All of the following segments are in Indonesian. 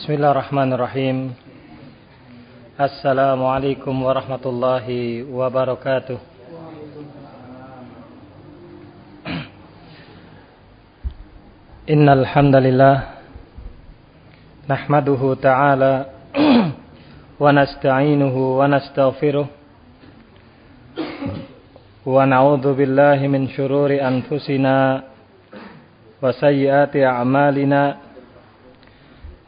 Bismillahirrahmanirrahim. Assalamualaikum warahmatullahi wabarakatuh. Innal hamdalillah nahmaduhu ta'ala wa nasta'inuhu wa nastaghfiruh wa na'udzu billahi min shururi anfusina wa sayyiati a'malina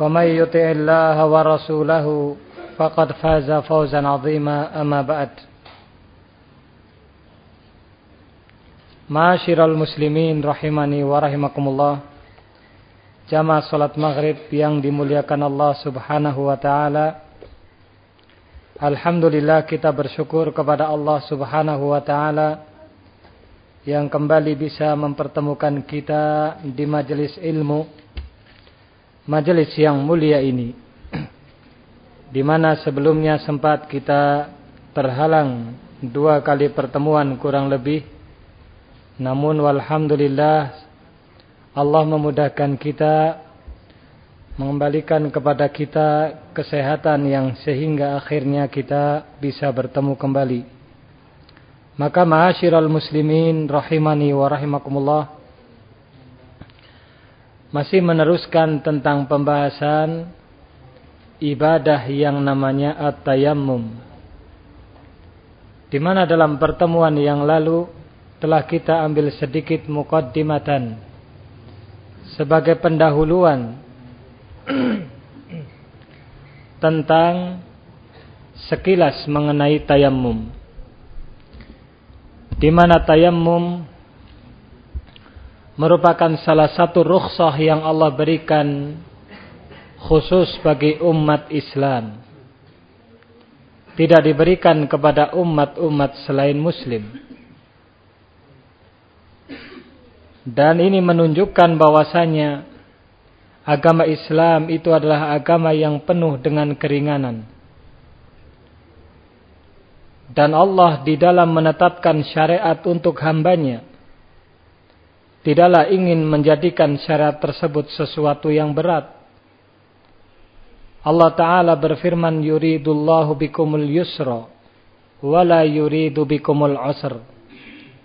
ومن يطع الله ورسوله فقد فاز فوزا عظيما أما بعد Masyiral muslimin rahimani wa rahimakumullah Jamaah salat maghrib yang dimuliakan Allah subhanahu wa ta'ala Alhamdulillah kita bersyukur kepada Allah subhanahu wa ta'ala Yang kembali bisa mempertemukan kita di majelis ilmu majelis yang mulia ini di mana sebelumnya sempat kita terhalang dua kali pertemuan kurang lebih. Namun walhamdulillah Allah memudahkan kita mengembalikan kepada kita kesehatan yang sehingga akhirnya kita bisa bertemu kembali. Maka ma'asyiral muslimin rahimani wa rahimakumullah masih meneruskan tentang pembahasan ibadah yang namanya at-tayammum. Di mana dalam pertemuan yang lalu telah kita ambil sedikit mukaddimatan sebagai pendahuluan tentang sekilas mengenai tayammum. Di mana tayammum merupakan salah satu rukhsah yang Allah berikan khusus bagi umat Islam. Tidak diberikan kepada umat-umat selain muslim. Dan ini menunjukkan bahwasanya agama Islam itu adalah agama yang penuh dengan keringanan. Dan Allah di dalam menetapkan syariat untuk hambanya tidaklah ingin menjadikan syarat tersebut sesuatu yang berat. Allah Ta'ala berfirman, Yuridullahu bikumul yusra, wala yuridu bikumul usr.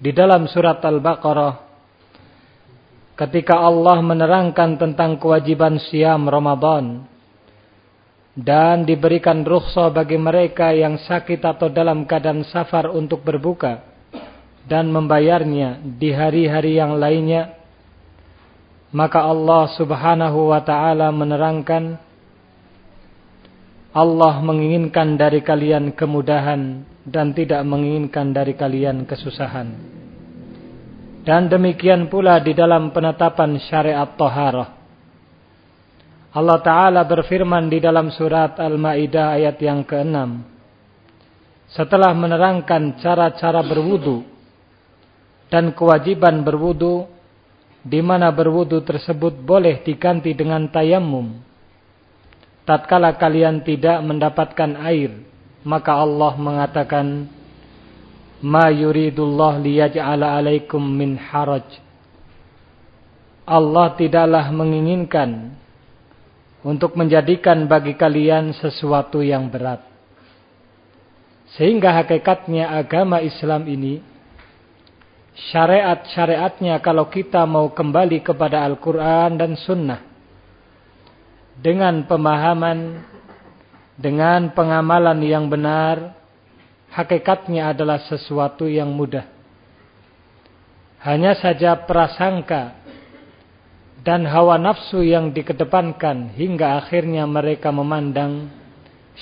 Di dalam surat Al-Baqarah, ketika Allah menerangkan tentang kewajiban siam Ramadan, dan diberikan rukhsah bagi mereka yang sakit atau dalam keadaan safar untuk berbuka, dan membayarnya di hari-hari yang lainnya maka Allah Subhanahu wa taala menerangkan Allah menginginkan dari kalian kemudahan dan tidak menginginkan dari kalian kesusahan. Dan demikian pula di dalam penetapan syariat taharah. Allah Ta'ala berfirman di dalam surat Al-Ma'idah ayat yang ke-6. Setelah menerangkan cara-cara berwudu dan kewajiban berwudu di mana berwudu tersebut boleh diganti dengan tayamum. Tatkala kalian tidak mendapatkan air, maka Allah mengatakan ma yuridullah liyaj'ala alaikum min haraj. Allah tidaklah menginginkan untuk menjadikan bagi kalian sesuatu yang berat. Sehingga hakikatnya agama Islam ini syariat-syariatnya kalau kita mau kembali kepada Al-Quran dan Sunnah dengan pemahaman, dengan pengamalan yang benar, hakikatnya adalah sesuatu yang mudah. Hanya saja prasangka dan hawa nafsu yang dikedepankan hingga akhirnya mereka memandang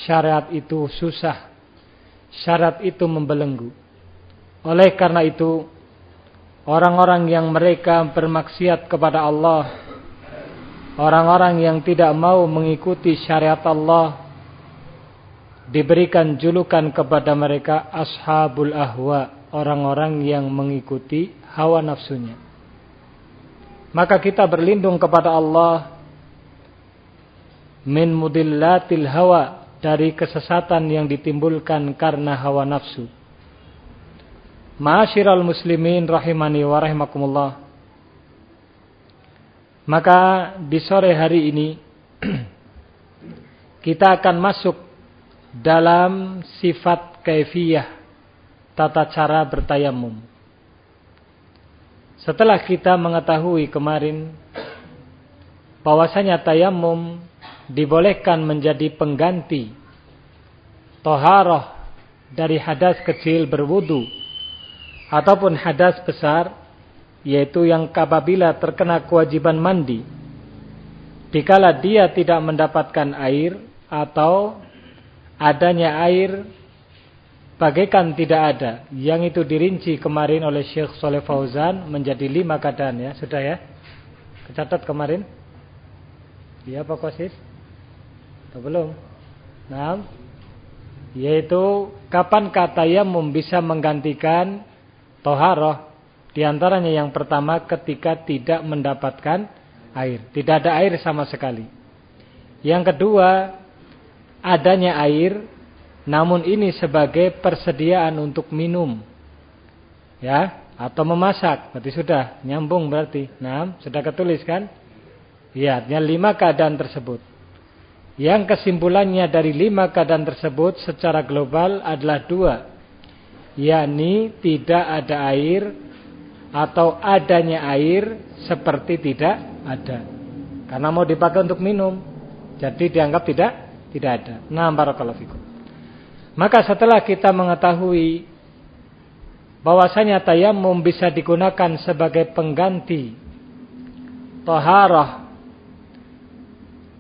syariat itu susah. Syarat itu membelenggu. Oleh karena itu, orang-orang yang mereka bermaksiat kepada Allah, orang-orang yang tidak mau mengikuti syariat Allah, diberikan julukan kepada mereka ashabul ahwa, orang-orang yang mengikuti hawa nafsunya. Maka kita berlindung kepada Allah. Min mudillatil hawa. Dari kesesatan yang ditimbulkan karena hawa nafsu. Ma'asyiral muslimin rahimani wa rahimakumullah. Maka di sore hari ini kita akan masuk dalam sifat kaifiyah tata cara bertayamum. Setelah kita mengetahui kemarin bahwasanya tayamum dibolehkan menjadi pengganti toharoh dari hadas kecil berwudu ataupun hadas besar yaitu yang apabila terkena kewajiban mandi dikala dia tidak mendapatkan air atau adanya air bagaikan tidak ada. Yang itu dirinci kemarin oleh Syekh Soleh Fauzan menjadi lima keadaan ya. Sudah ya? Kecatat kemarin? Iya Pak Kosis? Atau belum? Nah, yaitu kapan kata yang bisa menggantikan toharoh di antaranya yang pertama ketika tidak mendapatkan air. Tidak ada air sama sekali. Yang kedua adanya air namun ini sebagai persediaan untuk minum. Ya atau memasak. Berarti sudah nyambung berarti. Nah sudah ketulis kan? Ya lima keadaan tersebut. Yang kesimpulannya dari lima keadaan tersebut secara global adalah dua yakni tidak ada air atau adanya air seperti tidak ada karena mau dipakai untuk minum jadi dianggap tidak tidak ada. Nah, barakallahu fikum. Maka setelah kita mengetahui bahwasanya tayamum bisa digunakan sebagai pengganti taharah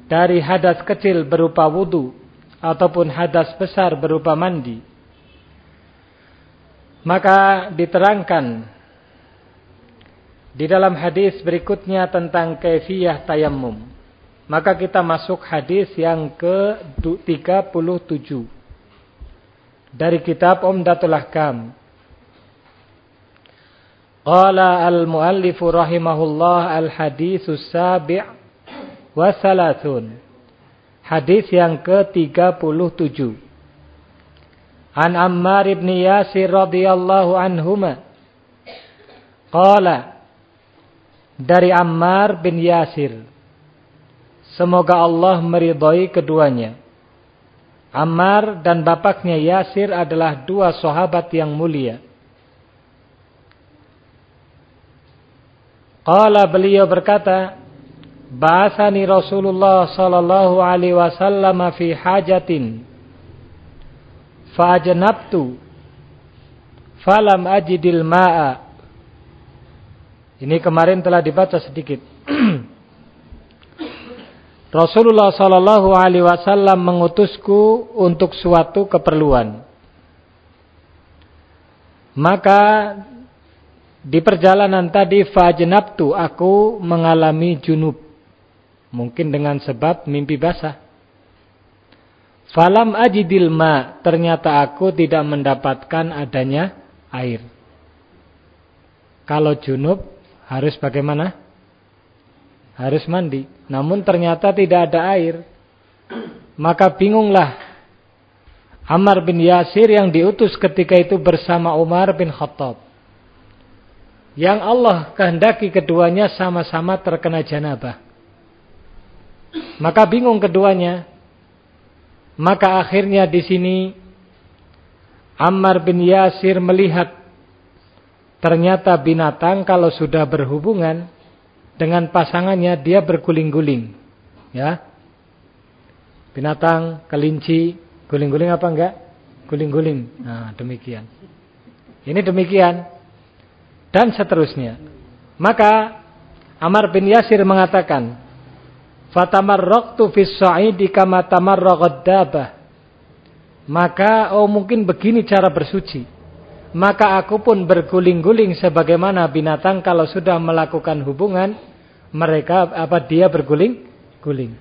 dari hadas kecil berupa wudu ataupun hadas besar berupa mandi. Maka diterangkan di dalam hadis berikutnya tentang kaifiyah tayamum. Maka kita masuk hadis yang ke-37 dari kitab Umdatul Ahkam. Qala al-muallif rahimahullah al-haditsus sabi' wa salasun. Hadis yang ke-37. An Ammar ibn Yasir radhiyallahu anhuma. Qala dari Ammar bin Yasir Semoga Allah meridhai keduanya. Ammar dan bapaknya Yasir adalah dua sahabat yang mulia. Qala beliau berkata, Bahasani Rasulullah sallallahu alaihi wasallam fi hajatin. Fa'ajnabtu. Falam ajidil ma'a. Ini kemarin telah dibaca sedikit. Rasulullah Shallallahu Alaihi Wasallam mengutusku untuk suatu keperluan. Maka di perjalanan tadi fajnabtu aku mengalami junub. Mungkin dengan sebab mimpi basah. Falam ajidil ma, ternyata aku tidak mendapatkan adanya air. Kalau junub harus bagaimana? Harus mandi. Namun ternyata tidak ada air. Maka bingunglah Ammar bin Yasir yang diutus ketika itu bersama Umar bin Khattab. Yang Allah kehendaki keduanya sama-sama terkena janabah. Maka bingung keduanya. Maka akhirnya di sini Ammar bin Yasir melihat ternyata binatang kalau sudah berhubungan dengan pasangannya dia berguling-guling. Ya. Binatang, kelinci, Guling-guling apa enggak? Guling-guling. Nah, demikian. Ini demikian. Dan seterusnya. Maka Amar bin Yasir mengatakan, "Fatamarraqtu fis sa'idi kama tamarraqad dabah." Maka oh mungkin begini cara bersuci. Maka aku pun berguling-guling sebagaimana binatang kalau sudah melakukan hubungan mereka apa dia berguling-guling.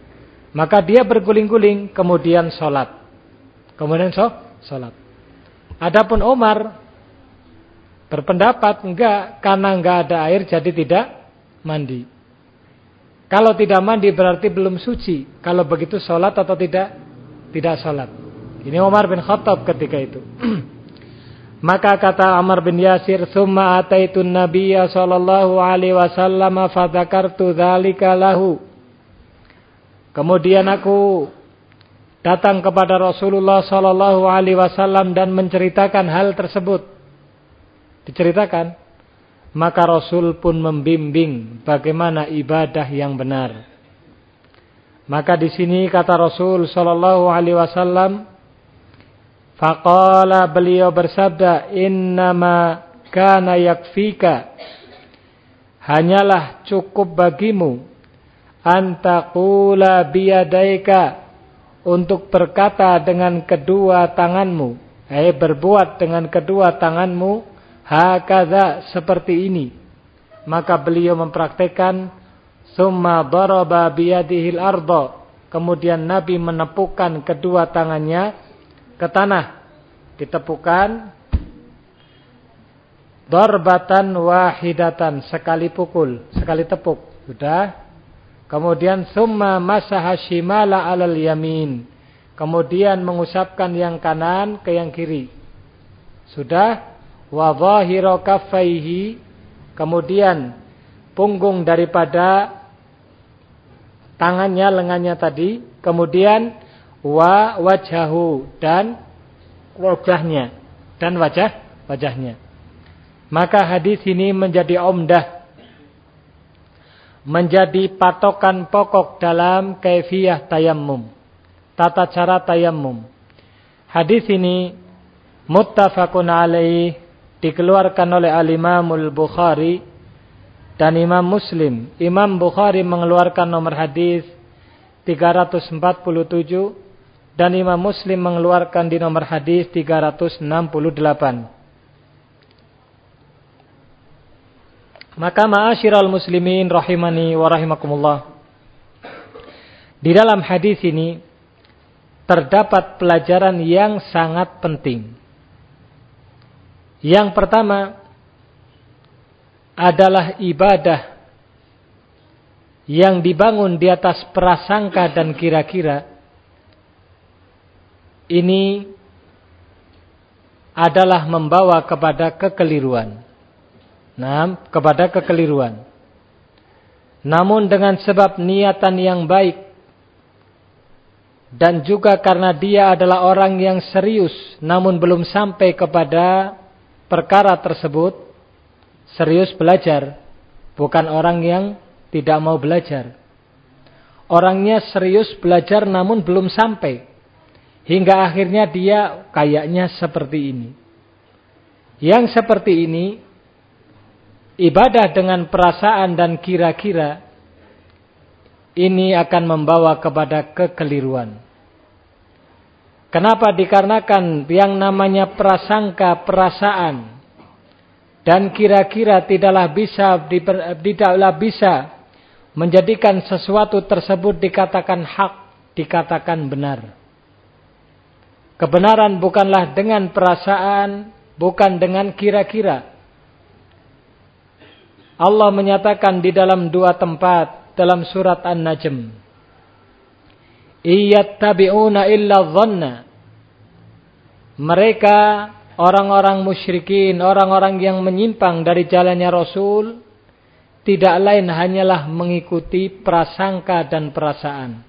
Maka dia berguling-guling kemudian sholat. Kemudian so, sholat. Adapun Umar berpendapat enggak karena enggak ada air jadi tidak mandi. Kalau tidak mandi berarti belum suci. Kalau begitu sholat atau tidak? Tidak sholat. Ini Umar bin Khattab ketika itu. Maka kata Umar bin Yasir, "Tsumma ataitun Nabiyya sallallahu alaihi wasallam fadzakartu dzalika lahu." Kemudian aku datang kepada Rasulullah sallallahu alaihi wasallam dan menceritakan hal tersebut. Diceritakan, maka Rasul pun membimbing bagaimana ibadah yang benar. Maka di sini kata Rasul sallallahu alaihi wasallam, faqala beliau bersabda, "Innama kana yakfika" Hanyalah cukup bagimu antaqula biyadaika untuk berkata dengan kedua tanganmu, eh berbuat dengan kedua tanganmu, hakadha seperti ini. Maka beliau mempraktekkan summa daraba biyadihil ardo. Kemudian Nabi menepukkan kedua tangannya ke tanah. Ditepukan darbatan wahidatan sekali pukul, sekali tepuk. Sudah Kemudian summa masaha shimala alal yamin. Kemudian mengusapkan yang kanan ke yang kiri. Sudah wa dhahira kaffaihi. Kemudian punggung daripada tangannya lengannya tadi, kemudian wa wajahu dan wajahnya dan wajah wajahnya. Maka hadis ini menjadi omdah menjadi patokan pokok dalam kaifiyah tayammum. Tata cara tayammum. Hadis ini muttafaqun alaih dikeluarkan oleh al-Imamul Bukhari dan Imam Muslim. Imam Bukhari mengeluarkan nomor hadis 347 dan Imam Muslim mengeluarkan di nomor hadis 368. Maka ma'asyiral muslimin rahimani wa rahimakumullah. Di dalam hadis ini terdapat pelajaran yang sangat penting. Yang pertama adalah ibadah yang dibangun di atas prasangka dan kira-kira ini adalah membawa kepada kekeliruan. Nah, kepada kekeliruan. Namun dengan sebab niatan yang baik dan juga karena dia adalah orang yang serius namun belum sampai kepada perkara tersebut, serius belajar, bukan orang yang tidak mau belajar. Orangnya serius belajar namun belum sampai. Hingga akhirnya dia kayaknya seperti ini. Yang seperti ini ibadah dengan perasaan dan kira-kira ini akan membawa kepada kekeliruan. Kenapa? Dikarenakan yang namanya prasangka, perasaan dan kira-kira tidaklah bisa tidaklah bisa menjadikan sesuatu tersebut dikatakan hak, dikatakan benar. Kebenaran bukanlah dengan perasaan, bukan dengan kira-kira Allah menyatakan di dalam dua tempat dalam surat An-Najm. Iyattabi'una illa dhanna mereka orang-orang musyrikin, orang-orang yang menyimpang dari jalannya Rasul tidak lain hanyalah mengikuti prasangka dan perasaan.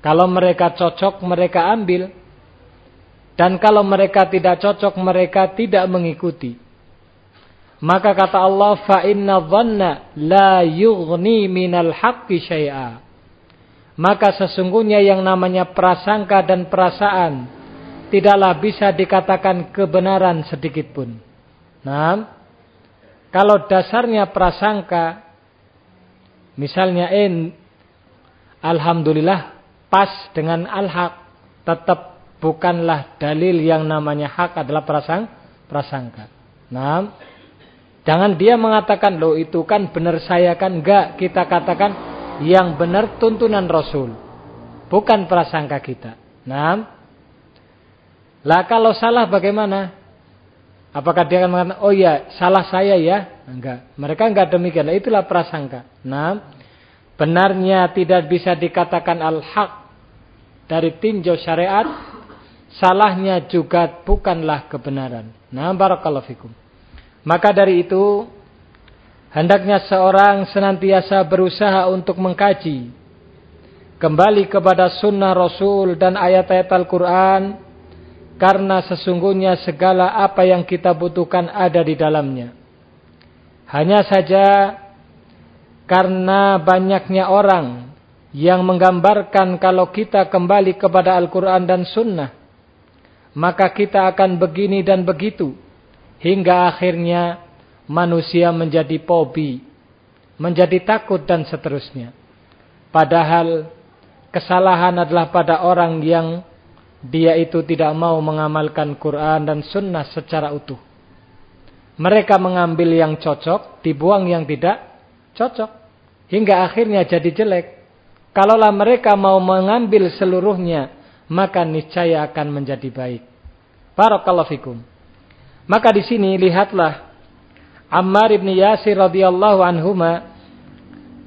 Kalau mereka cocok, mereka ambil. Dan kalau mereka tidak cocok, mereka tidak mengikuti. Maka kata Allah, fa inna dhanna la yughni minal haqqi syai'a. Maka sesungguhnya yang namanya prasangka dan perasaan tidaklah bisa dikatakan kebenaran sedikit pun. Nah, kalau dasarnya prasangka, misalnya in, alhamdulillah pas dengan al-haq, tetap bukanlah dalil yang namanya hak adalah prasang, prasangka. Nah, Jangan dia mengatakan, loh itu kan benar saya kan. Enggak, kita katakan yang benar tuntunan Rasul. Bukan prasangka kita. Nah, lah kalau salah bagaimana? Apakah dia akan mengatakan, oh ya salah saya ya? Enggak. Mereka enggak demikian. Nah, itulah prasangka. Nah, benarnya tidak bisa dikatakan al-haq dari tinjau syariat. Salahnya juga bukanlah kebenaran. Nah, barakallahu fikum. Maka dari itu, hendaknya seorang senantiasa berusaha untuk mengkaji. Kembali kepada sunnah Rasul dan ayat-ayat Al-Quran. Karena sesungguhnya segala apa yang kita butuhkan ada di dalamnya. Hanya saja karena banyaknya orang yang menggambarkan kalau kita kembali kepada Al-Quran dan Sunnah. Maka kita akan begini dan begitu Hingga akhirnya manusia menjadi pobi, menjadi takut dan seterusnya. Padahal kesalahan adalah pada orang yang dia itu tidak mau mengamalkan Quran dan Sunnah secara utuh. Mereka mengambil yang cocok, dibuang yang tidak cocok. Hingga akhirnya jadi jelek. Kalaulah mereka mau mengambil seluruhnya, maka niscaya akan menjadi baik. Barakallahu fikum. Maka di sini lihatlah Ammar ibn Yasir radhiyallahu anhuma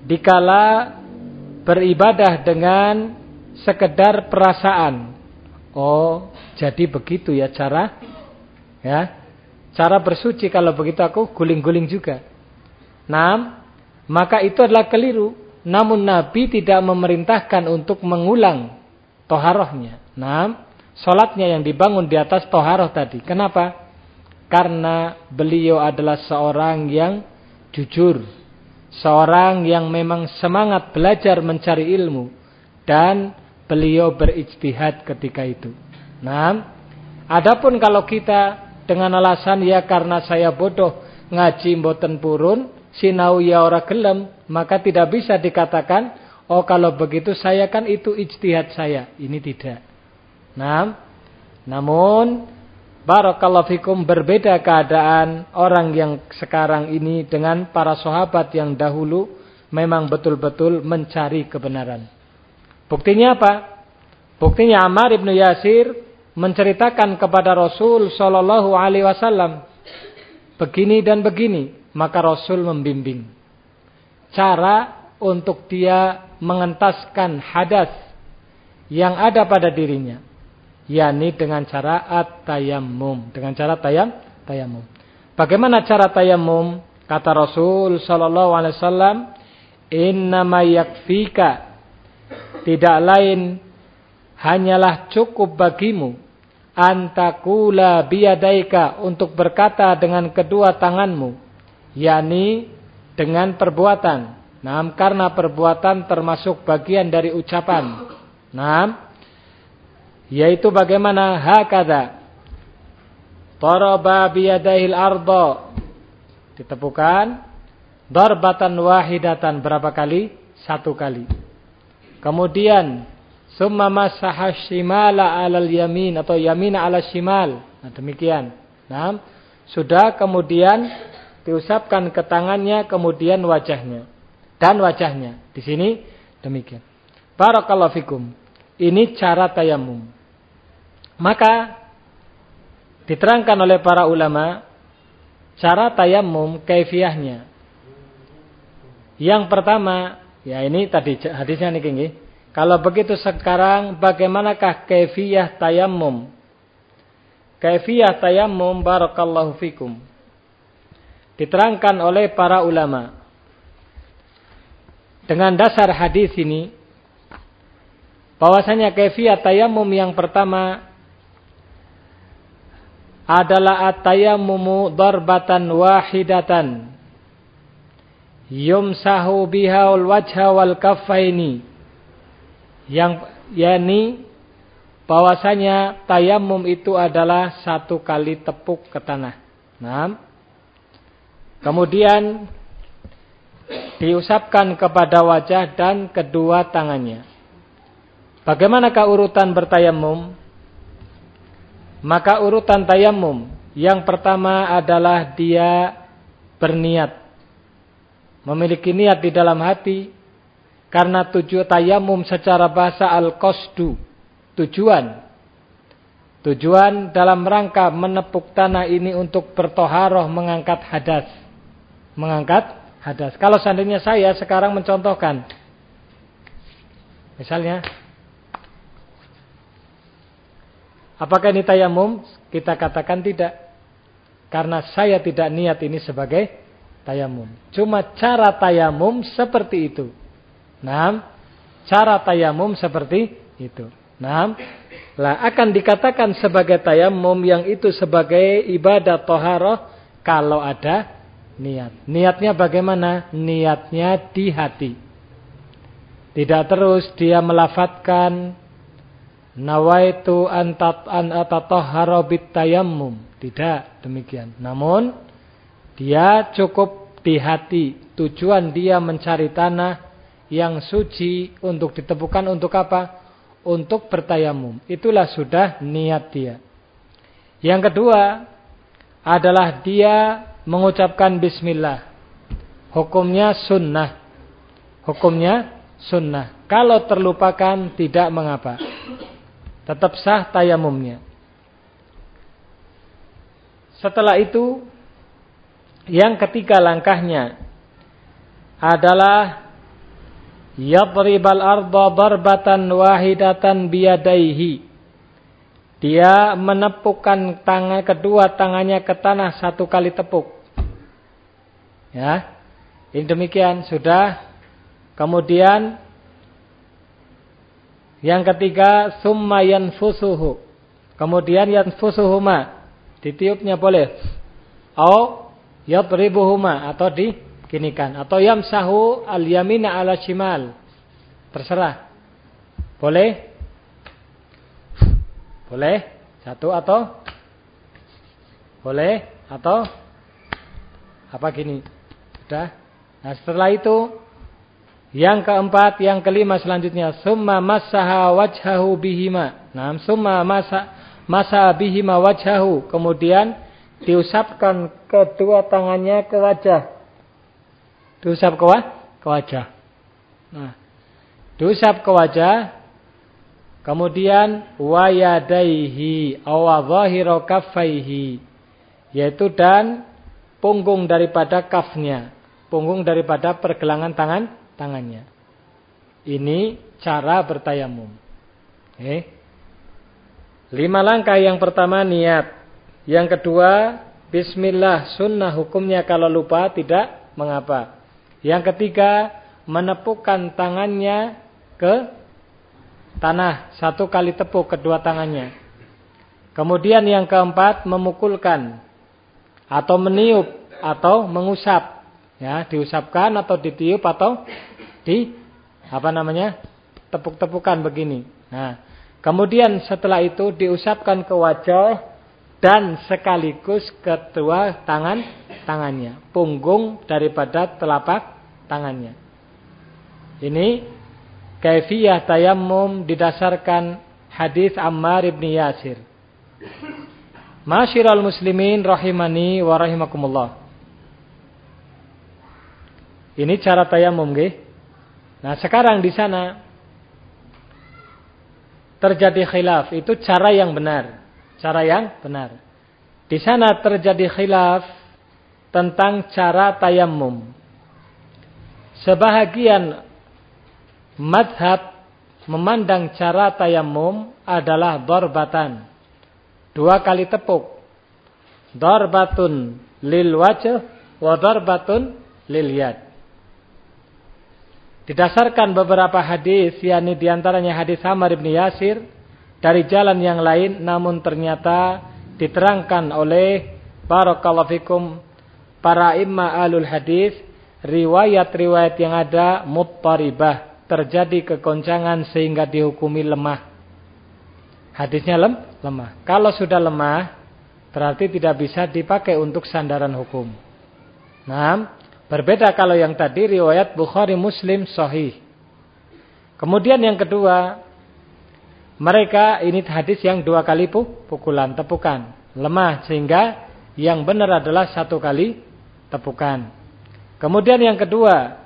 dikala beribadah dengan sekedar perasaan. Oh, jadi begitu ya cara ya. Cara bersuci kalau begitu aku guling-guling juga. Nah, maka itu adalah keliru. Namun Nabi tidak memerintahkan untuk mengulang toharohnya. Nah, solatnya yang dibangun di atas toharoh tadi. Kenapa? Karena beliau adalah seorang yang jujur, seorang yang memang semangat belajar mencari ilmu dan beliau berijtihad ketika itu. Nah, adapun kalau kita dengan alasan ya karena saya bodoh ngaji mboten purun, sinau ya ora gelem, maka tidak bisa dikatakan oh kalau begitu saya kan itu ijtihad saya. Ini tidak. Nah, namun Barakallahu fikum berbeda keadaan orang yang sekarang ini dengan para sahabat yang dahulu memang betul-betul mencari kebenaran. Buktinya apa? Buktinya Ammar ibn Yasir menceritakan kepada Rasul Shallallahu Alaihi Wasallam begini dan begini, maka Rasul membimbing cara untuk dia mengentaskan hadas yang ada pada dirinya yakni dengan cara at-tayammum, dengan cara tayam tayammum. Bagaimana cara tayammum? Kata Rasul sallallahu alaihi wasallam, "Innama yakfika" Tidak lain hanyalah cukup bagimu antakula biyadaika untuk berkata dengan kedua tanganmu, yakni dengan perbuatan. Nah, karena perbuatan termasuk bagian dari ucapan. Nah, yaitu bagaimana? Hakada daraba biyadahil arda ditepukan darbatan wahidatan berapa kali? Satu kali. Kemudian summa masaha shimala alal yamin atau yamina ala shimal. Nah demikian. Nah sudah kemudian diusapkan ke tangannya kemudian wajahnya dan wajahnya. Di sini demikian. Barakallahu fikum ini cara tayamum maka diterangkan oleh para ulama cara tayamum kaifiahnya. Yang pertama, ya ini tadi hadisnya nih Kinggi. Kalau begitu sekarang bagaimanakah kaifiyah tayamum? kaifiyah tayammum barakallahu fikum. Diterangkan oleh para ulama. Dengan dasar hadis ini bahwasanya kaifiyah tayammum yang pertama adalah at-tayammumu darbatan wahidatan yumsahu biha wajha wal kaffaini yang yakni bahwasanya tayamum itu adalah satu kali tepuk ke tanah. Nah, kemudian diusapkan kepada wajah dan kedua tangannya. Bagaimanakah urutan bertayamum? Maka urutan tayamum yang pertama adalah dia berniat. Memiliki niat di dalam hati karena tujuan tayamum secara bahasa al-qasdu tujuan. Tujuan dalam rangka menepuk tanah ini untuk bertoharoh mengangkat hadas. Mengangkat hadas. Kalau seandainya saya sekarang mencontohkan. Misalnya. Apakah ini tayamum? Kita katakan tidak. Karena saya tidak niat ini sebagai tayamum. Cuma cara tayamum seperti itu. Nah, cara tayamum seperti itu. Nah, lah akan dikatakan sebagai tayamum yang itu sebagai ibadah toharoh kalau ada niat. Niatnya bagaimana? Niatnya di hati. Tidak terus dia melafatkan nawaitu antat an atatoharo tayamum. Tidak demikian. Namun dia cukup di hati. Tujuan dia mencari tanah yang suci untuk ditemukan untuk apa? untuk bertayamum. Itulah sudah niat dia. Yang kedua adalah dia mengucapkan bismillah. Hukumnya sunnah. Hukumnya sunnah. Kalau terlupakan tidak mengapa. Tetap sah tayamumnya. Setelah itu yang ketiga langkahnya adalah yadribal arda darbatan wahidatan biyadaihi. Dia menepukkan tangan kedua tangannya ke tanah satu kali tepuk. Ya. Ini demikian sudah. Kemudian yang ketiga summa yanfusuhu. Kemudian yanfusuhuma. Ditiupnya boleh. Au yadribuhuma atau di kinikan atau yamsahu al yamina ala shimal. Terserah. Boleh? Boleh? Satu atau? Boleh? Atau? Apa gini? Sudah? Nah setelah itu yang keempat yang kelima selanjutnya. Summa masaha wajhahu bihima. Nah summa masa masa bihima wajhahu. Kemudian diusapkan kedua tangannya ke wajah. Diusap ke, ke wajah. Nah, diusap ke wajah. Kemudian wayadaihi awadhahiru kaffaihi. Yaitu dan punggung daripada kafnya, punggung daripada pergelangan tangan tangannya. Ini cara bertayamum. Eh. Lima langkah yang pertama niat. Yang kedua bismillah sunnah hukumnya kalau lupa tidak mengapa. Yang ketiga, menepukkan tangannya ke tanah. Satu kali tepuk kedua tangannya. Kemudian yang keempat, memukulkan. Atau meniup. Atau mengusap. Ya, diusapkan atau ditiup atau di apa namanya? tepuk-tepukan begini. Nah, kemudian setelah itu diusapkan ke wajah dan sekaligus kedua tangan tangannya, punggung daripada telapak tangannya. Ini kaifiyah tayammum didasarkan hadis Ammar ibn Yasir. Masyiral muslimin rahimani wa rahimakumullah. Ini cara tayamum nggih. Nah, sekarang di sana terjadi khilaf, itu cara yang benar. Cara yang benar. Di sana terjadi khilaf tentang cara tayamum. Sebahagian madhab memandang cara tayamum adalah darbatan. Dua kali tepuk. Darbatun lil wajah wa darbatun lil yad. Didasarkan beberapa hadis, yakni di antaranya hadis Hamar ibn Yasir, dari jalan yang lain, namun ternyata diterangkan oleh Barakallahu fikum para imma alul hadis, riwayat-riwayat yang ada muttaribah, terjadi kegoncangan sehingga dihukumi lemah. Hadisnya lem, lemah. Kalau sudah lemah, berarti tidak bisa dipakai untuk sandaran hukum. Nah, berbeda kalau yang tadi riwayat Bukhari Muslim sahih. Kemudian yang kedua, mereka ini hadis yang dua kali pukulan, tepukan. Lemah sehingga yang benar adalah satu kali tepukan. Kemudian yang kedua,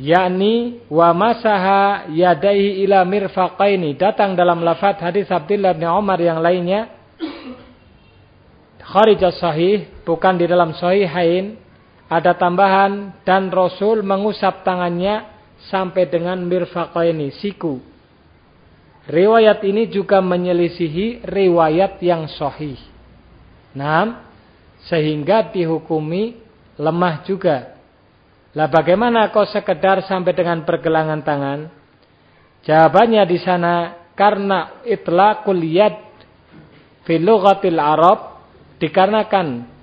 yakni wa masaha yadaihi ila mirfaqaini datang dalam lafaz hadis Abdullah bin Umar yang lainnya kharijah sahih, bukan di dalam sahihain, ada tambahan dan Rasul mengusap tangannya sampai dengan mirfaqaini, siku. Riwayat ini juga menyelisihi riwayat yang sahih. Nah, sehingga dihukumi lemah juga. Lah bagaimana kau sekedar sampai dengan pergelangan tangan? Jawabannya di sana karena itlaqul yad fi lughatil Arab dikarenakan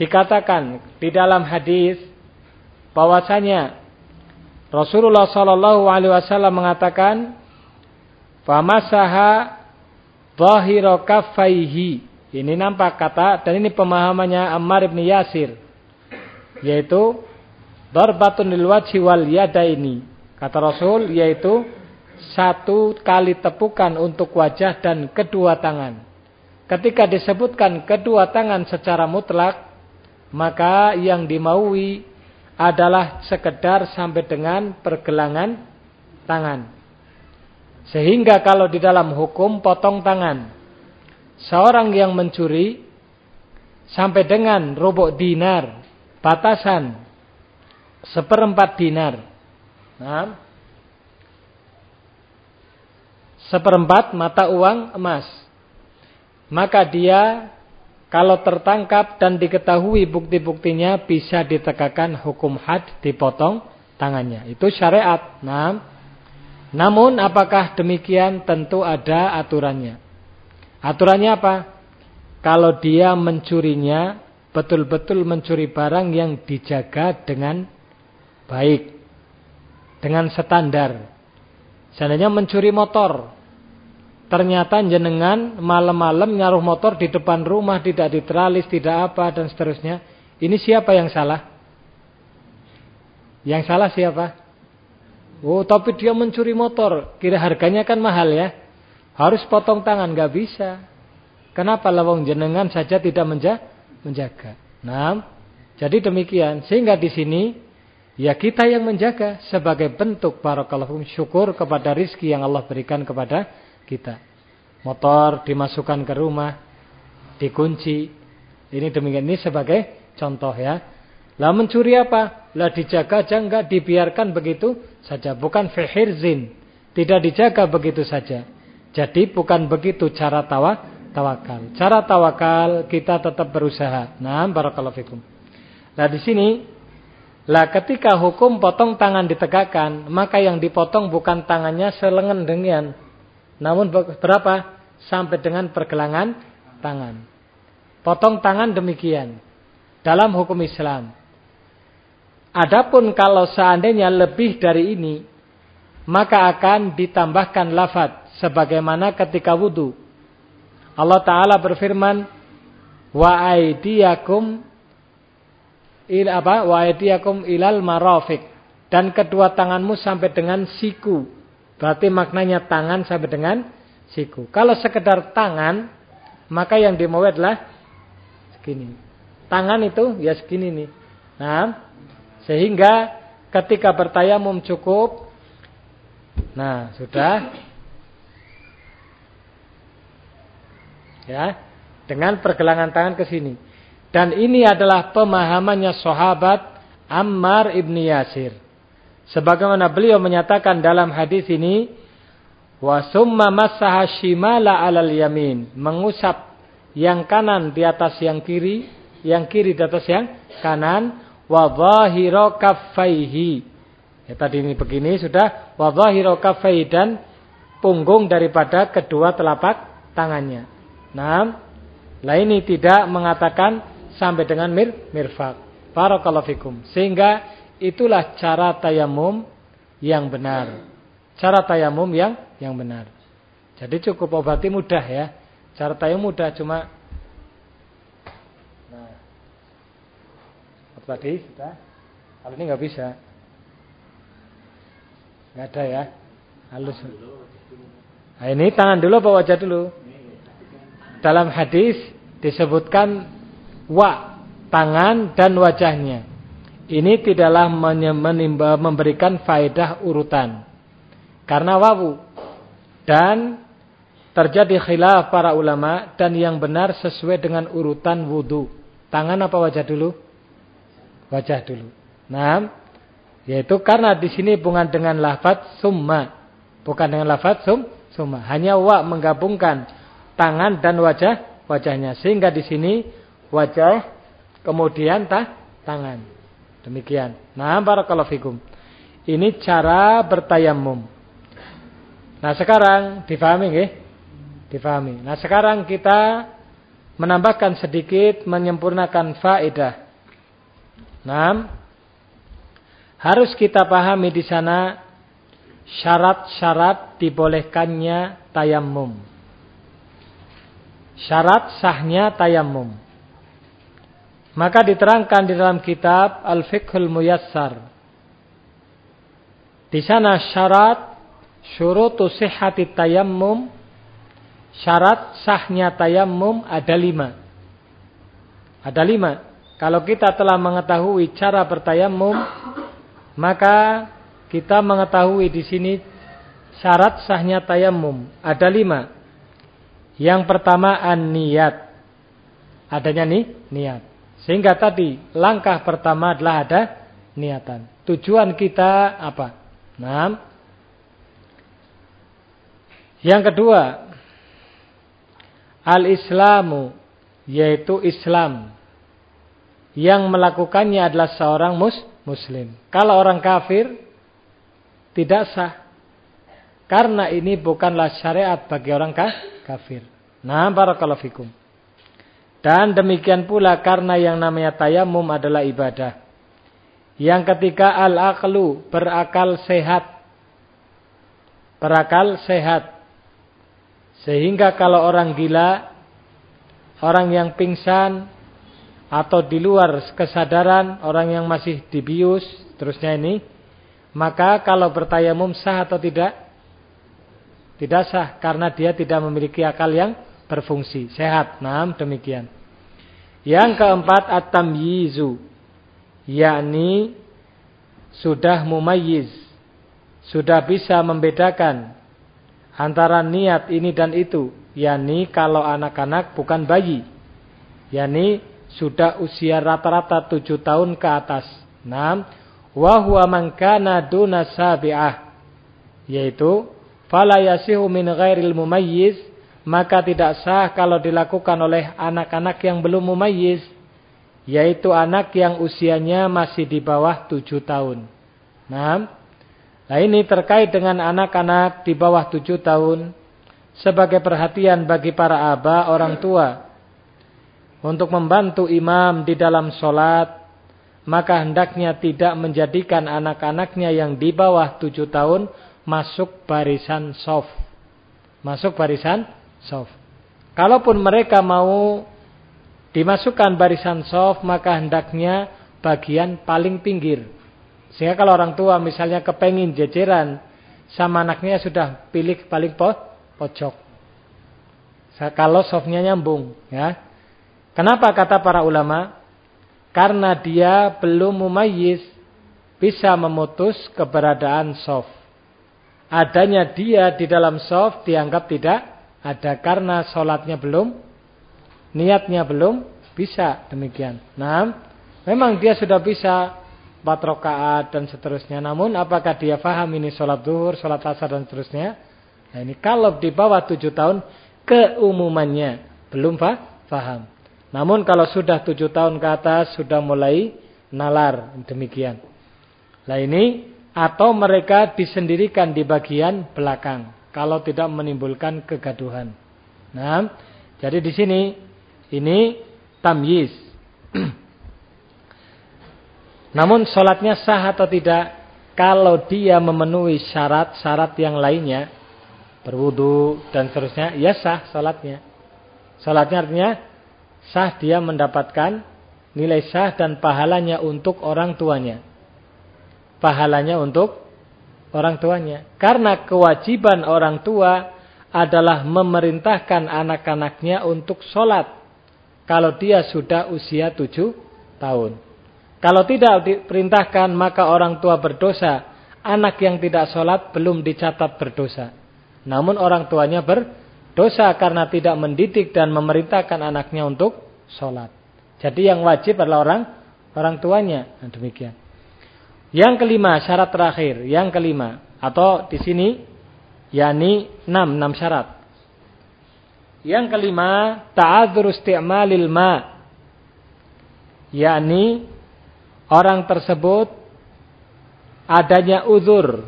dikatakan di dalam hadis bahwasanya Rasulullah Shallallahu alaihi wasallam mengatakan famasaha kaffaihi. Ini nampak kata dan ini pemahamannya Ammar bin Yasir yaitu darbatun lil wajhi wal yadaini. Kata Rasul yaitu satu kali tepukan untuk wajah dan kedua tangan. Ketika disebutkan kedua tangan secara mutlak, maka yang dimaui adalah sekedar sampai dengan pergelangan tangan. Sehingga kalau di dalam hukum potong tangan, seorang yang mencuri sampai dengan robok dinar, batasan seperempat dinar. Nah, seperempat mata uang emas maka dia kalau tertangkap dan diketahui bukti-buktinya bisa ditegakkan hukum had dipotong tangannya. Itu syariat. Nah, namun apakah demikian tentu ada aturannya. Aturannya apa? Kalau dia mencurinya betul-betul mencuri barang yang dijaga dengan baik. Dengan standar. Seandainya mencuri motor, Ternyata jenengan malam-malam nyaruh motor di depan rumah tidak diteralis, tidak apa dan seterusnya. Ini siapa yang salah? Yang salah siapa? Oh, tapi dia mencuri motor. Kira harganya kan mahal ya. Harus potong tangan, nggak bisa. Kenapa lawang jenengan saja tidak menja menjaga? Nah, jadi demikian. Sehingga di sini ya kita yang menjaga sebagai bentuk barakallahu syukur kepada rizki yang Allah berikan kepada kita. Motor dimasukkan ke rumah, dikunci. Ini demikian ini sebagai contoh ya. Lah mencuri apa? Lah dijaga aja enggak dibiarkan begitu saja. Bukan fihirzin. Tidak dijaga begitu saja. Jadi bukan begitu cara tawa, tawakal. Cara tawakal kita tetap berusaha. Nah, barakallahu fikum. Nah, di sini lah ketika hukum potong tangan ditegakkan, maka yang dipotong bukan tangannya selengan dengan namun berapa? Sampai dengan pergelangan tangan. Potong tangan demikian. Dalam hukum Islam. Adapun kalau seandainya lebih dari ini. Maka akan ditambahkan lafad. Sebagaimana ketika wudhu. Allah Ta'ala berfirman. Wa aidiyakum il apa wa aidiyakum ilal marafik dan kedua tanganmu sampai dengan siku Berarti maknanya tangan sampai dengan siku. Kalau sekedar tangan, maka yang dimau adalah segini. Tangan itu ya segini nih. Nah, sehingga ketika bertayamum cukup. Nah, sudah. Ya, dengan pergelangan tangan ke sini. Dan ini adalah pemahamannya sahabat Ammar ibni Yasir. Sebagaimana beliau menyatakan dalam hadis ini, Wa summa massaha shimala alal yamin. Mengusap yang kanan di atas yang kiri, yang kiri di atas yang kanan. Wa zahira kaffaihi. Ya, tadi ini begini sudah. Wa zahira kaffaihi dan punggung daripada kedua telapak tangannya. Nah, lah ini tidak mengatakan sampai dengan mir mirfak. Barakallahu fikum. Sehingga itulah cara tayamum yang benar. Cara tayamum yang yang benar. Jadi cukup obati mudah ya. Cara tayamum mudah cuma Nah. Apa tadi sudah? Kalau ini nggak bisa. Nggak ada ya. Halus. Nah, ini tangan dulu apa wajah dulu? Dalam hadis disebutkan wa tangan dan wajahnya. Ini tidaklah menimba, memberikan faedah urutan. Karena wawu. Dan terjadi khilaf para ulama dan yang benar sesuai dengan urutan wudhu. Tangan apa wajah dulu? Wajah dulu. Nah, yaitu karena di sini bukan dengan lafaz summa, bukan dengan lafaz sum, summa. Hanya wa menggabungkan tangan dan wajah wajahnya sehingga di sini wajah kemudian tah, tangan. Demikian. Nah, barakallahu fikum. Ini cara bertayamum. Nah, sekarang difahami nggih? Difahami. Nah, sekarang kita menambahkan sedikit menyempurnakan faedah. Nah, harus kita pahami di sana syarat-syarat dibolehkannya tayamum. Syarat sahnya tayamum. Maka diterangkan di dalam kitab Al-Fiqhul Muyassar. Di sana syarat syurutu sihhati tayammum syarat sahnya tayammum ada lima. Ada lima. Kalau kita telah mengetahui cara bertayamum, maka kita mengetahui di sini syarat sahnya tayamum ada lima. Yang pertama an-niyat. Adanya nih niat. Sehingga tadi langkah pertama adalah ada niatan. Tujuan kita apa? Nah, yang kedua, al-Islamu yaitu Islam yang melakukannya adalah seorang mus muslim. Kalau orang kafir tidak sah. Karena ini bukanlah syariat bagi orang kafir. Nah, barakallahu fikum. Dan demikian pula karena yang namanya tayamum adalah ibadah. Yang ketiga al-aqlu, berakal sehat. Berakal sehat. Sehingga kalau orang gila, orang yang pingsan, atau di luar kesadaran, orang yang masih dibius, terusnya ini, maka kalau bertayamum sah atau tidak? Tidak sah, karena dia tidak memiliki akal yang berfungsi, sehat. Nah, demikian. Yang keempat at-tamyizu, yakni sudah mumayyiz, sudah bisa membedakan antara niat ini dan itu, yakni kalau anak-anak bukan bayi, yakni sudah usia rata-rata tujuh tahun ke atas. Nah, wa huwa man kana duna sabi'ah, yaitu fala yasihu min ghairil mumayyiz maka tidak sah kalau dilakukan oleh anak-anak yang belum mumayyiz yaitu anak yang usianya masih di bawah tujuh tahun. Nah, nah ini terkait dengan anak-anak di bawah tujuh tahun sebagai perhatian bagi para aba orang tua untuk membantu imam di dalam sholat maka hendaknya tidak menjadikan anak-anaknya yang di bawah tujuh tahun masuk barisan soft. Masuk barisan soft. Kalaupun mereka mau dimasukkan barisan soft, maka hendaknya bagian paling pinggir. Sehingga kalau orang tua misalnya kepengin jejeran sama anaknya sudah pilih paling po pojok. Kalau softnya nyambung, ya. Kenapa kata para ulama? Karena dia belum mumayyiz bisa memutus keberadaan soft. Adanya dia di dalam soft dianggap tidak ada karena sholatnya belum, niatnya belum, bisa demikian. Nah, memang dia sudah bisa empat dan seterusnya. Namun apakah dia faham ini sholat duhur, sholat asar dan seterusnya? Nah ini kalau di bawah tujuh tahun keumumannya belum paham. Namun kalau sudah tujuh tahun ke atas sudah mulai nalar demikian. Nah ini atau mereka disendirikan di bagian belakang kalau tidak menimbulkan kegaduhan. Nah, jadi di sini ini tamyiz. Namun sholatnya sah atau tidak kalau dia memenuhi syarat-syarat yang lainnya berwudu dan seterusnya ya sah sholatnya. Sholatnya artinya sah dia mendapatkan nilai sah dan pahalanya untuk orang tuanya. Pahalanya untuk orang tuanya. Karena kewajiban orang tua adalah memerintahkan anak-anaknya untuk sholat. Kalau dia sudah usia tujuh tahun. Kalau tidak diperintahkan maka orang tua berdosa. Anak yang tidak sholat belum dicatat berdosa. Namun orang tuanya berdosa karena tidak mendidik dan memerintahkan anaknya untuk sholat. Jadi yang wajib adalah orang orang tuanya. Nah, demikian. Yang kelima syarat terakhir, yang kelima atau di sini yakni enam enam syarat. Yang kelima ta'adzur isti'malil ma yakni orang tersebut adanya uzur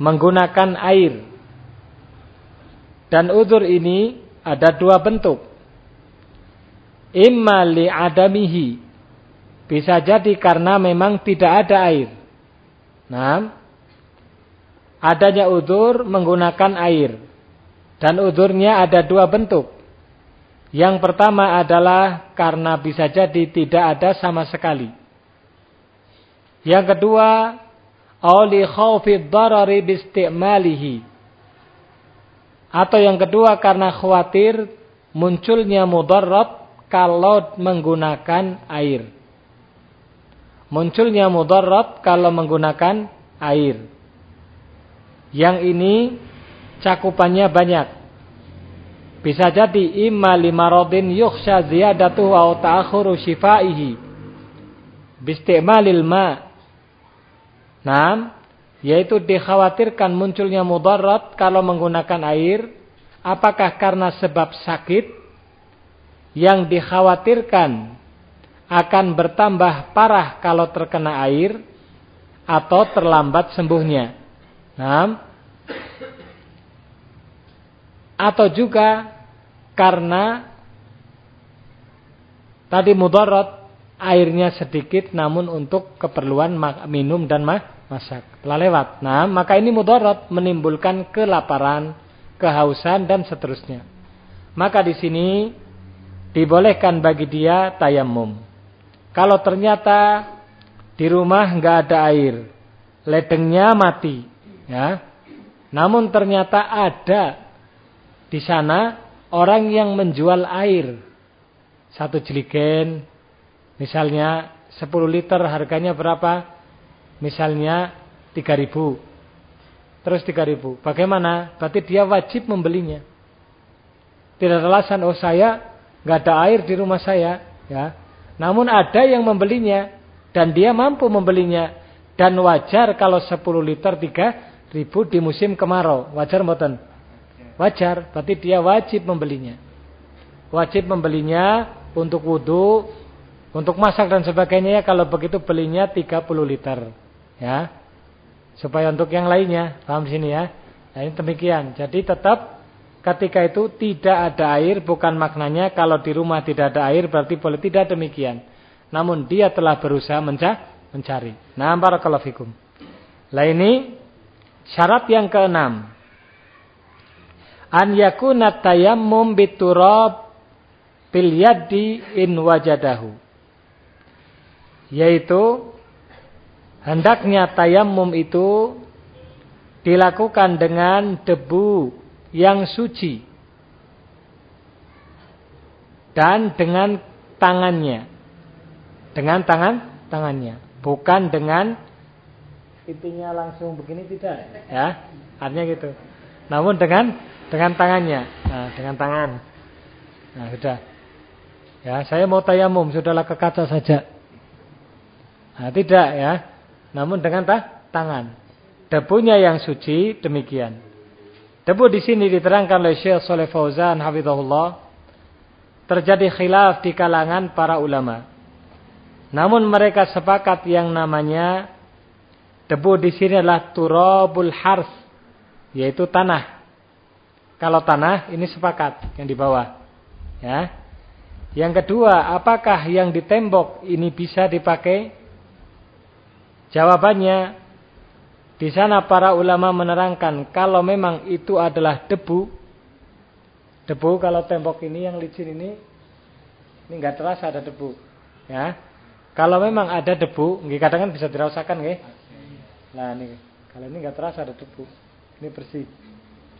menggunakan air. Dan uzur ini ada dua bentuk. Imma li adamihi. Bisa jadi karena memang tidak ada air. Nah, adanya uzur menggunakan air. Dan uzurnya ada dua bentuk. Yang pertama adalah karena bisa jadi tidak ada sama sekali. Yang kedua, awli khawfi darari bisti'malihi. Atau yang kedua karena khawatir munculnya mudarat kalau menggunakan air. Munculnya mudarat kalau menggunakan air. Yang ini cakupannya banyak. Bisa jadi imma limaradin yukhsha ziyadatu wa ta'akhuru shifaihi. Bisti'malil ma' Nah, yaitu dikhawatirkan munculnya mudarat kalau menggunakan air. Apakah karena sebab sakit yang dikhawatirkan akan bertambah parah kalau terkena air atau terlambat sembuhnya. Nah, atau juga karena tadi mudarat airnya sedikit namun untuk keperluan minum dan masak. Telah lewat. Nah, maka ini mudarat menimbulkan kelaparan, kehausan dan seterusnya. Maka di sini dibolehkan bagi dia tayamum. Kalau ternyata di rumah nggak ada air, ledengnya mati, ya. Namun ternyata ada di sana orang yang menjual air satu jeligen Misalnya 10 liter harganya berapa? Misalnya 3000. Terus 3000. Bagaimana? Berarti dia wajib membelinya. Tidak ada alasan, oh saya nggak ada air di rumah saya. ya. Namun ada yang membelinya. Dan dia mampu membelinya. Dan wajar kalau 10 liter 3000 di musim kemarau. Wajar mboten? Wajar. Berarti dia wajib membelinya. Wajib membelinya untuk wudhu untuk masak dan sebagainya ya kalau begitu belinya 30 liter. Ya. Supaya untuk yang lainnya, paham sini ya. Nah, ini demikian. Jadi tetap ketika itu tidak ada air bukan maknanya kalau di rumah tidak ada air berarti boleh tidak demikian. Namun dia telah berusaha mencari. Nah, barakallahu fikum. Lah ini syarat yang keenam. An yakuna tayammum biturab bil yaddi in wajadahu yaitu hendaknya tayamum itu dilakukan dengan debu yang suci. Dan dengan tangannya. Dengan tangan tangannya. Bukan dengan pipinya langsung begini tidak. Ya artinya gitu. Namun dengan dengan tangannya. Nah, dengan tangan. Nah sudah. Ya saya mau tayamum sudahlah ke kaca saja. Nah, tidak ya. Namun dengan tah, tangan. Debunya yang suci demikian. Debu di sini diterangkan oleh Syekh Saleh Fauzan hafizahullah terjadi khilaf di kalangan para ulama. Namun mereka sepakat yang namanya debu di sini adalah turabul hars, yaitu tanah. Kalau tanah ini sepakat yang di bawah. Ya. Yang kedua, apakah yang di tembok ini bisa dipakai? Jawabannya di sana para ulama menerangkan kalau memang itu adalah debu. Debu kalau tembok ini yang licin ini ini enggak terasa ada debu, ya. Kalau memang ada debu, nggih kadang kan bisa dirasakan nggih. Nah ini kalau ini nggak terasa ada debu. Ini bersih.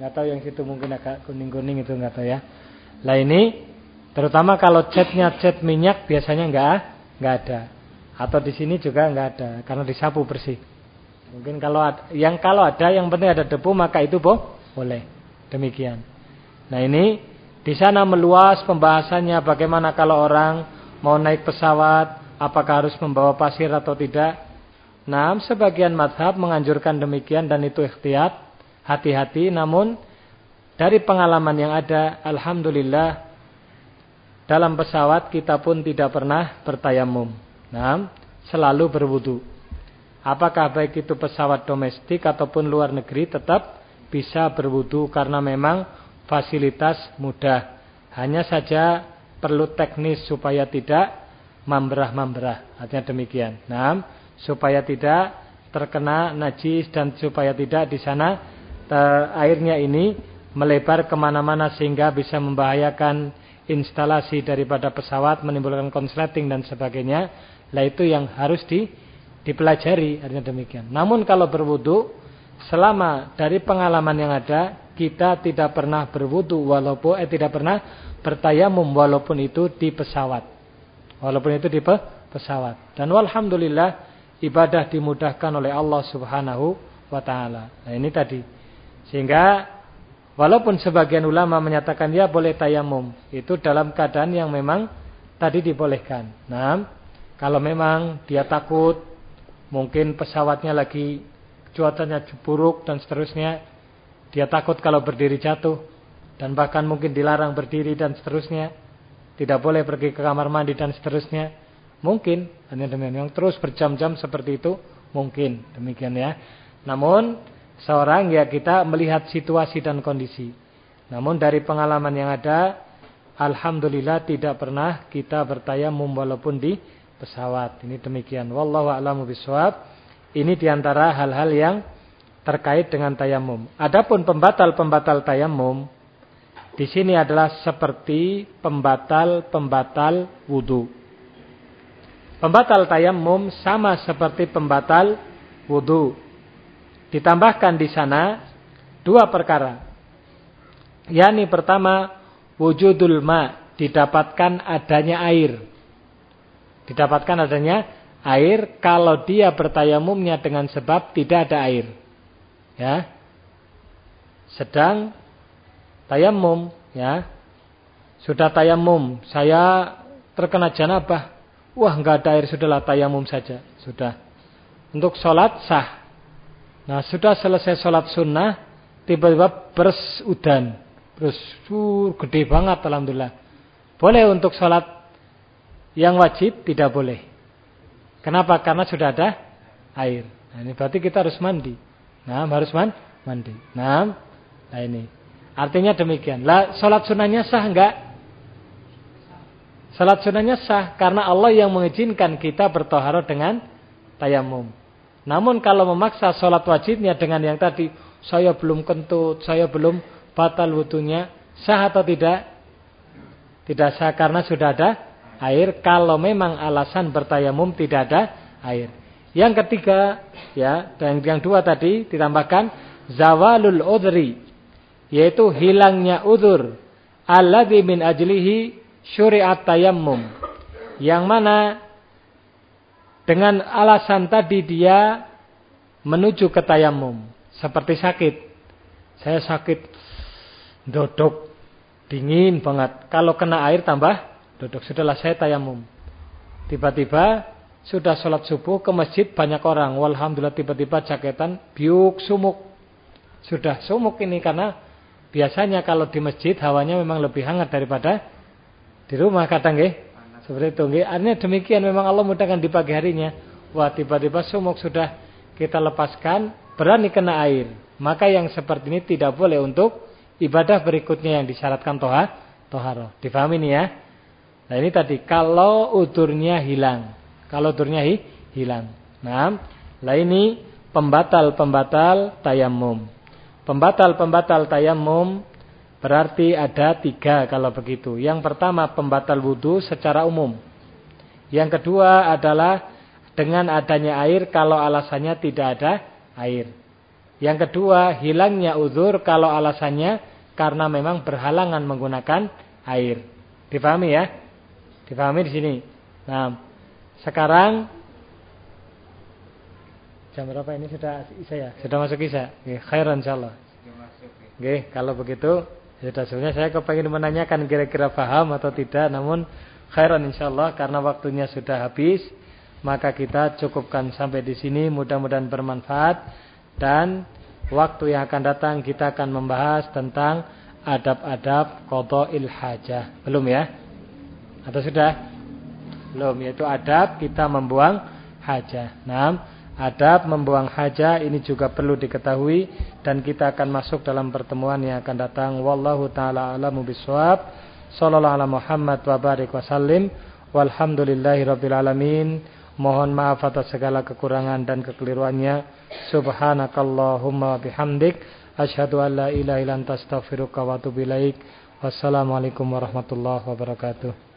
Nggak tahu yang situ mungkin agak kuning-kuning itu nggak tahu ya. Lah ini terutama kalau catnya cat minyak biasanya nggak nggak ada. Atau di sini juga nggak ada karena disapu bersih. Mungkin kalau ada, yang kalau ada yang penting ada debu maka itu boh boleh. Demikian. Nah ini di sana meluas pembahasannya bagaimana kalau orang mau naik pesawat apakah harus membawa pasir atau tidak. Nah, sebagian madhab menganjurkan demikian dan itu ikhtiat, hati-hati. Namun dari pengalaman yang ada, alhamdulillah dalam pesawat kita pun tidak pernah bertayamum. Nah, selalu berwudu. Apakah baik itu pesawat domestik ataupun luar negeri tetap bisa berwudu karena memang fasilitas mudah. Hanya saja perlu teknis supaya tidak mambrah-mambrah. Artinya demikian. Nah, supaya tidak terkena najis dan supaya tidak di sana airnya ini melebar ke mana-mana sehingga bisa membahayakan instalasi daripada pesawat, menimbulkan konsleting dan sebagainya. Lah itu yang harus di, dipelajari, artinya demikian. Namun kalau berwudu, selama dari pengalaman yang ada, kita tidak pernah berwudu walaupun eh tidak pernah bertayamum walaupun itu di pesawat. Walaupun itu di pesawat. Dan walhamdulillah ibadah dimudahkan oleh Allah Subhanahu wa taala. Nah, ini tadi. Sehingga walaupun sebagian ulama menyatakan ya boleh tayamum, itu dalam keadaan yang memang tadi dibolehkan. Nah, kalau memang dia takut mungkin pesawatnya lagi cuacanya buruk dan seterusnya, dia takut kalau berdiri jatuh dan bahkan mungkin dilarang berdiri dan seterusnya tidak boleh pergi ke kamar mandi dan seterusnya. Mungkin hanya demikian yang terus berjam-jam seperti itu mungkin demikian ya. Namun seorang ya kita melihat situasi dan kondisi. Namun dari pengalaman yang ada alhamdulillah tidak pernah kita bertayamum walaupun di pesawat. Ini demikian. Wallahu a'lamu bishawab. Ini di antara hal-hal yang terkait dengan tayamum. Adapun pembatal-pembatal tayamum di sini adalah seperti pembatal-pembatal wudhu. Pembatal tayamum sama seperti pembatal wudhu. Ditambahkan di sana dua perkara. Yani pertama wujudul ma didapatkan adanya air. Didapatkan adanya air kalau dia bertayamumnya dengan sebab tidak ada air. Ya. Sedang tayamum ya. Sudah tayamum, saya terkena janabah. Wah, enggak ada air sudahlah tayamum saja, sudah. Untuk sholat sah. Nah, sudah selesai sholat sunnah, tiba-tiba beres udan. Terus uh, gede banget alhamdulillah. Boleh untuk sholat yang wajib tidak boleh. Kenapa? Karena sudah ada air. Nah, ini berarti kita harus mandi. Nah, harus man mandi. Nah, nah ini. Artinya demikian. Lah, salat sunahnya sah enggak? Salat sunahnya sah karena Allah yang mengizinkan kita bertoharo dengan tayamum. Namun kalau memaksa salat wajibnya dengan yang tadi, saya belum kentut, saya belum batal wudunya, sah atau tidak? Tidak sah karena sudah ada air. Kalau memang alasan bertayamum tidak ada air. Yang ketiga, ya, dan yang dua tadi ditambahkan zawalul udri yaitu hilangnya udur alladzi min ajlihi syuri'at tayammum yang mana dengan alasan tadi dia menuju ke tayamum seperti sakit saya sakit dodok dingin banget kalau kena air tambah dodok sudahlah saya tayamum tiba-tiba sudah sholat subuh ke masjid banyak orang walhamdulillah tiba-tiba jaketan biuk sumuk sudah sumuk ini karena biasanya kalau di masjid hawanya memang lebih hangat daripada di rumah kadang nggih. Seperti itu nggih. Artinya demikian memang Allah mudahkan di pagi harinya. Wah, tiba-tiba sumuk sudah kita lepaskan, berani kena air. Maka yang seperti ini tidak boleh untuk ibadah berikutnya yang disyaratkan toha, toharo. Difahami ini ya? Nah ini tadi, kalau udurnya hilang. Kalau udurnya hi, hilang. Nah, lah ini pembatal-pembatal tayamum. Pembatal-pembatal tayamum Berarti ada tiga kalau begitu. Yang pertama pembatal wudhu secara umum. Yang kedua adalah dengan adanya air kalau alasannya tidak ada air. Yang kedua hilangnya uzur kalau alasannya karena memang berhalangan menggunakan air. Difahami ya? Difahami di sini. Nah, sekarang jam berapa ini sudah isa ya? Sudah masuk isa? Oke, khairan insyaallah. Oke, kalau begitu sudah sebenarnya saya kepengen menanyakan kira-kira paham atau tidak, namun khairan insyaallah karena waktunya sudah habis, maka kita cukupkan sampai di sini. Mudah-mudahan bermanfaat dan waktu yang akan datang kita akan membahas tentang adab-adab qada'il hajah. Belum ya? Atau sudah? Belum, yaitu adab kita membuang hajah. Nah, Adab membuang haja ini juga perlu diketahui dan kita akan masuk dalam pertemuan yang akan datang. Wallahu taala alamu bisawab. Sallallahu ala Muhammad wa barik wasallim. Walhamdulillahirabbil alamin. Mohon maaf atas segala kekurangan dan kekeliruannya. Subhanakallahumma bihamdik asyhadu an la ilaha illa anta wa atubu ilaik. Wassalamualaikum warahmatullahi wabarakatuh.